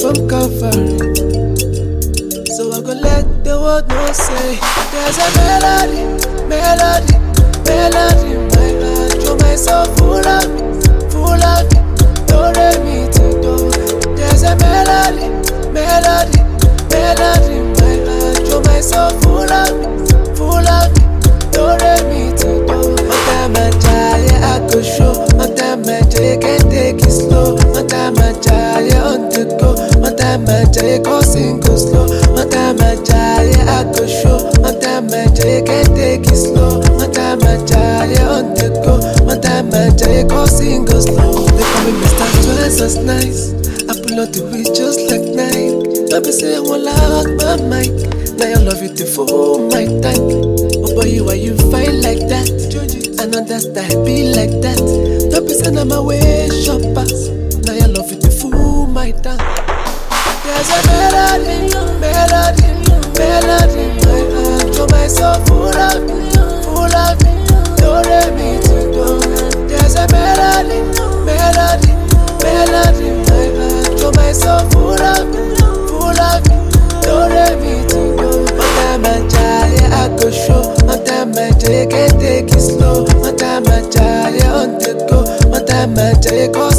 from covering. So I go let the world know say There's a melody, time I go sing go slow One time I try, I go show One time I try, can take it slow One time I try, on the go One time I try, go sing go slow They call me Mr. As nice I pull out the weed just like nine Don't be say I want loud my mic Now your love it to full my tank Oh boy, you why you fight like that? I that I be like that. Don't be I'm a way shopper. Now your love it to fool my tank. There's a melody, melody, melody. My heart, to my soul, full of it, full of it. Do re mi ti do. There's a melody, melody, melody. My heart, to my soul, full of it, full of it. Do re mi ti do. One time I try, I go show. One time I try, can take it slow. One time I try, on the go. One time I try, go